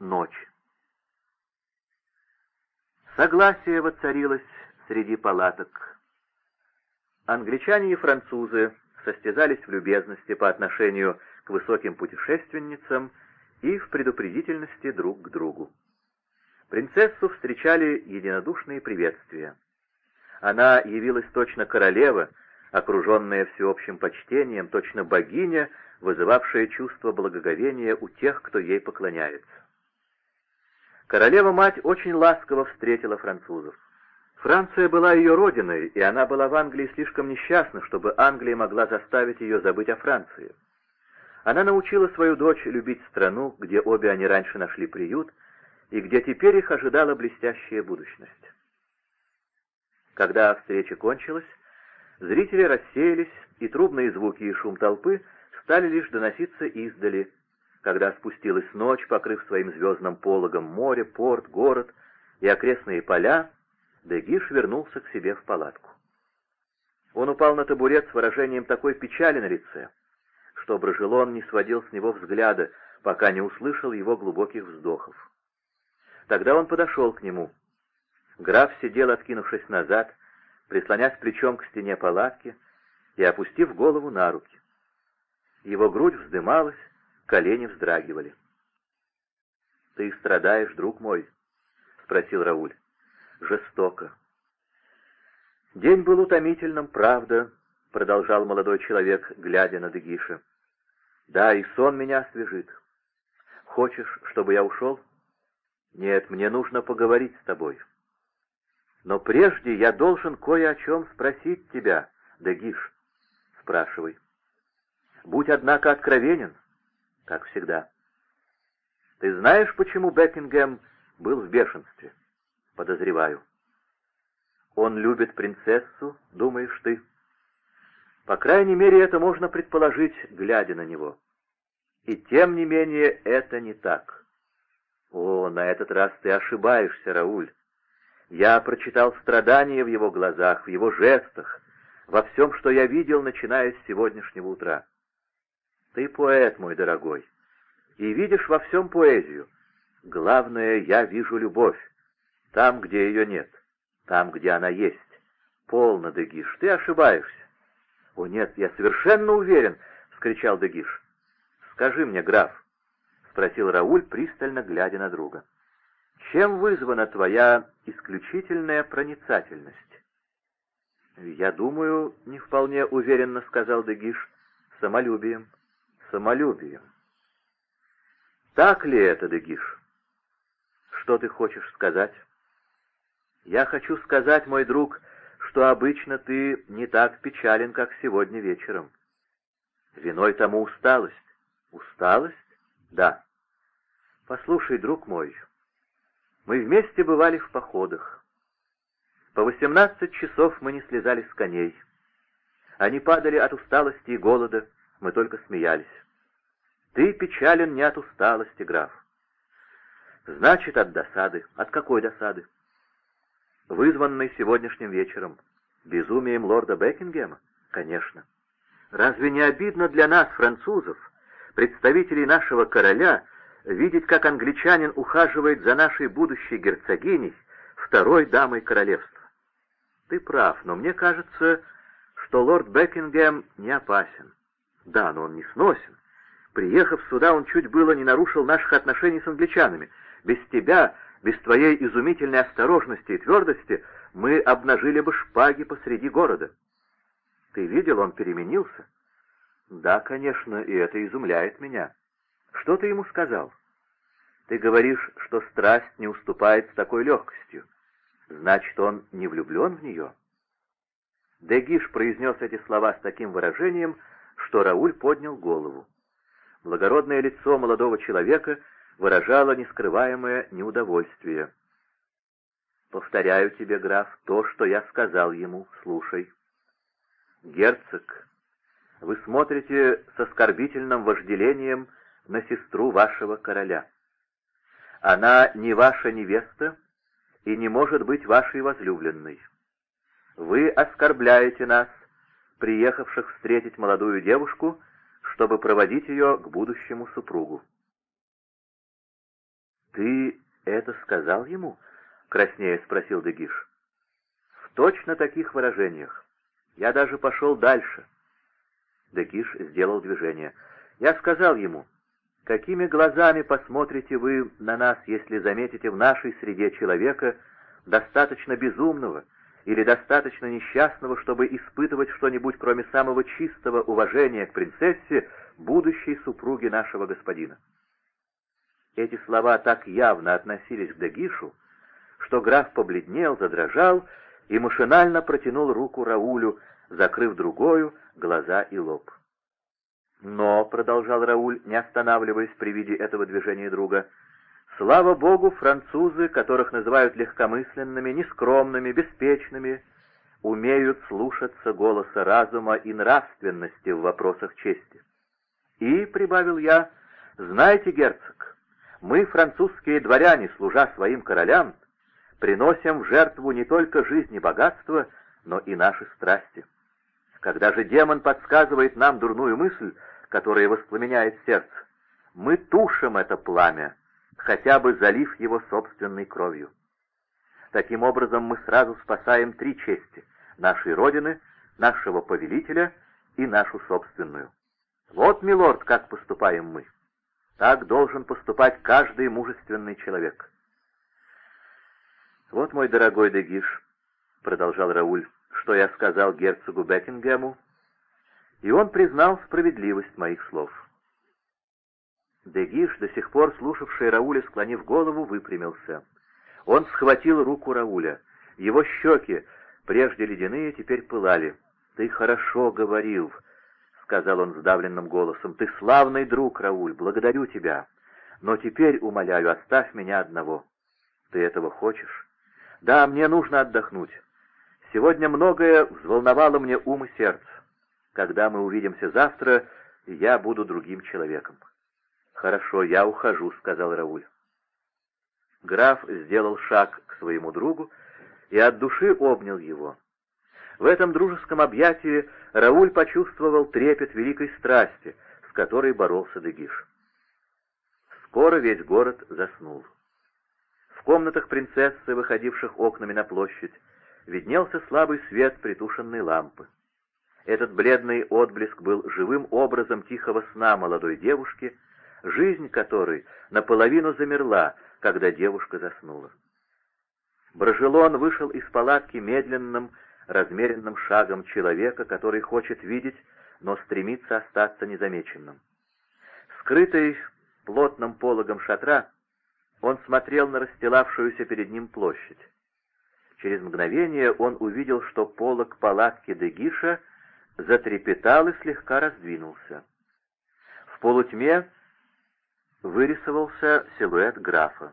Ночь. Согласие воцарилось среди палаток. Англичане и французы состязались в любезности по отношению к высоким путешественницам и в предупредительности друг к другу. Принцессу встречали единодушные приветствия. Она явилась точно королева, окруженная всеобщим почтением, точно богиня, вызывавшая чувство благоговения у тех, кто ей поклоняется. Королева-мать очень ласково встретила французов. Франция была ее родиной, и она была в Англии слишком несчастна, чтобы Англия могла заставить ее забыть о Франции. Она научила свою дочь любить страну, где обе они раньше нашли приют, и где теперь их ожидала блестящая будущность. Когда встреча кончилась, зрители рассеялись, и трубные звуки и шум толпы стали лишь доноситься издали, когда спустилась ночь, покрыв своим звездным пологом море, порт, город и окрестные поля, Дегиш вернулся к себе в палатку. Он упал на табурет с выражением такой печали на лице, что Брожелон не сводил с него взгляда, пока не услышал его глубоких вздохов. Тогда он подошел к нему. Граф сидел, откинувшись назад, прислонясь плечом к стене палатки и опустив голову на руки. Его грудь вздымалась, колени вздрагивали. «Ты страдаешь, друг мой?» — спросил Рауль. «Жестоко». «День был утомительным, правда», — продолжал молодой человек, глядя на Дегиша. «Да, и сон меня освежит. Хочешь, чтобы я ушел?» «Нет, мне нужно поговорить с тобой». «Но прежде я должен кое о чем спросить тебя, Дегиш». «Спрашивай». «Будь, однако, откровенен, как всегда». «Ты знаешь, почему Бекингем был в бешенстве?» «Подозреваю». «Он любит принцессу, думаешь ты?» «По крайней мере, это можно предположить, глядя на него». «И тем не менее, это не так». «О, на этот раз ты ошибаешься, Рауль. Я прочитал страдания в его глазах, в его жестах, во всем, что я видел, начиная с сегодняшнего утра. Ты поэт, мой дорогой, и видишь во всем поэзию. Главное, я вижу любовь, там, где ее нет, там, где она есть. Полно, Дегиш, ты ошибаешься. О нет, я совершенно уверен, — вскричал Дегиш. Скажи мне, граф, — спросил Рауль, пристально глядя на друга. Чем вызвана твоя исключительная проницательность? Я думаю, не вполне уверенно сказал Дегиш, самолюбием. Самолюбием. Так ли это, Дегиш? Что ты хочешь сказать? Я хочу сказать, мой друг, что обычно ты не так печален, как сегодня вечером. Виной тому усталость. Усталость? Да. Послушай, друг мой, мы вместе бывали в походах. По восемнадцать часов мы не слезали с коней. Они падали от усталости и голода, мы только смеялись. Ты печален не от усталости, граф. Значит, от досады. От какой досады? Вызванной сегодняшним вечером. Безумием лорда Бекингема? Конечно. Разве не обидно для нас, французов, представителей нашего короля, видеть, как англичанин ухаживает за нашей будущей герцогиней, второй дамой королевства. Ты прав, но мне кажется, что лорд Бекингем не опасен. Да, но он не сносен. Приехав сюда, он чуть было не нарушил наших отношений с англичанами. Без тебя, без твоей изумительной осторожности и твердости, мы обнажили бы шпаги посреди города. Ты видел, он переменился? Да, конечно, и это изумляет меня. Что ты ему сказал? Ты говоришь, что страсть не уступает с такой легкостью. Значит, он не влюблен в нее? Дегиш произнес эти слова с таким выражением, что Рауль поднял голову. Благородное лицо молодого человека выражало нескрываемое неудовольствие. «Повторяю тебе, граф, то, что я сказал ему. Слушай. Герцог, вы смотрите с оскорбительным вожделением на сестру вашего короля. Она не ваша невеста и не может быть вашей возлюбленной. Вы оскорбляете нас, приехавших встретить молодую девушку, чтобы проводить ее к будущему супругу. «Ты это сказал ему?» — краснея спросил Дегиш. «В точно таких выражениях. Я даже пошел дальше». Дегиш сделал движение. «Я сказал ему, какими глазами посмотрите вы на нас, если заметите в нашей среде человека, достаточно безумного или достаточно несчастного, чтобы испытывать что-нибудь, кроме самого чистого уважения к принцессе, будущей супруге нашего господина?» Эти слова так явно относились к Дегишу, что граф побледнел, задрожал и машинально протянул руку Раулю, закрыв другую глаза и лоб. «Но», — продолжал Рауль, не останавливаясь при виде этого движения друга, — «слава богу, французы, которых называют легкомысленными, нескромными, беспечными, умеют слушаться голоса разума и нравственности в вопросах чести. И, — прибавил я, — знаете, герцог, мы, французские дворяне, служа своим королям, приносим в жертву не только жизнь и богатство, но и наши страсти. Когда же демон подсказывает нам дурную мысль, которая воспламеняет сердце, мы тушим это пламя, хотя бы залив его собственной кровью. Таким образом мы сразу спасаем три чести — нашей Родины, нашего повелителя и нашу собственную. Вот, милорд, как поступаем мы. Так должен поступать каждый мужественный человек. «Вот, мой дорогой Дегиш», — продолжал Рауль, — «что я сказал герцогу Бекингему, и он признал справедливость моих слов». Дегиш, до сих пор слушавший Рауля, склонив голову, выпрямился. Он схватил руку Рауля. Его щеки, прежде ледяные, теперь пылали. «Ты хорошо говорил», — сказал он сдавленным голосом. «Ты славный друг, Рауль, благодарю тебя. Но теперь, умоляю, оставь меня одного. Ты этого хочешь?» Да, мне нужно отдохнуть. Сегодня многое взволновало мне ум и сердце. Когда мы увидимся завтра, я буду другим человеком. «Хорошо, я ухожу», — сказал Рауль. Граф сделал шаг к своему другу и от души обнял его. В этом дружеском объятии Рауль почувствовал трепет великой страсти, с которой боролся Дегиш. Скоро весь город заснул комнатах принцессы, выходивших окнами на площадь, виднелся слабый свет притушенной лампы. Этот бледный отблеск был живым образом тихого сна молодой девушки, жизнь которой наполовину замерла, когда девушка заснула. Брожелон вышел из палатки медленным, размеренным шагом человека, который хочет видеть, но стремится остаться незамеченным. Скрытый плотным пологом шатра, он смотрел на расстилавшуюся перед ним площадь. Через мгновение он увидел, что полог палатки Дегиша затрепетал и слегка раздвинулся. В полутьме вырисовался силуэт графа.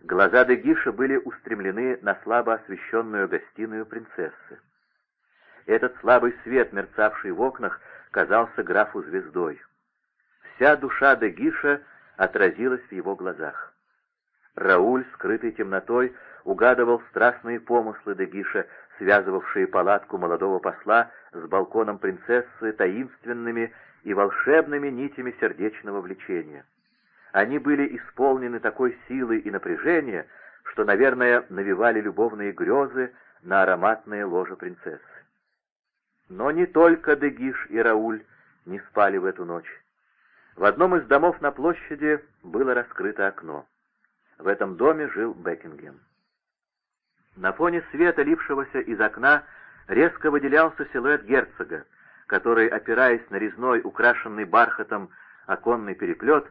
Глаза Дегиша были устремлены на слабо освещенную гостиную принцессы. Этот слабый свет, мерцавший в окнах, казался графу звездой. Вся душа Дегиша — отразилось в его глазах. Рауль, скрытый темнотой, угадывал страстные помыслы Дегиша, связывавшие палатку молодого посла с балконом принцессы таинственными и волшебными нитями сердечного влечения. Они были исполнены такой силой и напряжения, что, наверное, навевали любовные грезы на ароматное ложе принцессы. Но не только Дегиш и Рауль не спали в эту ночь. В одном из домов на площади было раскрыто окно. В этом доме жил Бекингем. На фоне света, лившегося из окна, резко выделялся силуэт герцога, который, опираясь на резной, украшенный бархатом оконный переплет,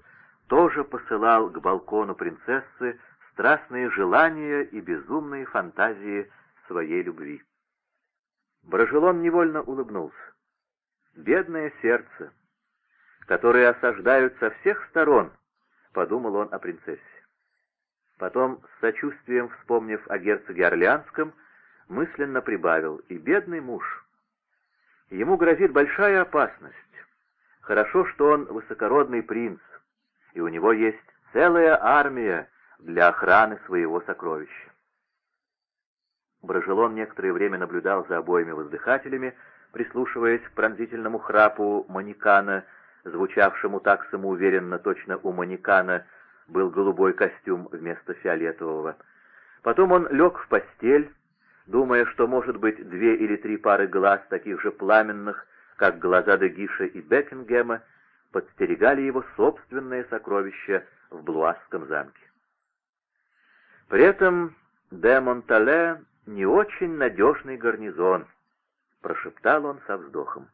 тоже посылал к балкону принцессы страстные желания и безумные фантазии своей любви. Брожелон невольно улыбнулся. Бедное сердце! которые осаждают со всех сторон, — подумал он о принцессе. Потом, с сочувствием вспомнив о герцоге Орлеанском, мысленно прибавил «и бедный муж». Ему грозит большая опасность. Хорошо, что он высокородный принц, и у него есть целая армия для охраны своего сокровища. Брожелон некоторое время наблюдал за обоими воздыхателями, прислушиваясь к пронзительному храпу манекана, звучавшему так самоуверенно точно у манекана, был голубой костюм вместо фиолетового. Потом он лег в постель, думая, что, может быть, две или три пары глаз, таких же пламенных, как глаза Дегиша и Бекингема, подстерегали его собственное сокровище в Блуасском замке. При этом де Монтале не очень надежный гарнизон, прошептал он со вздохом.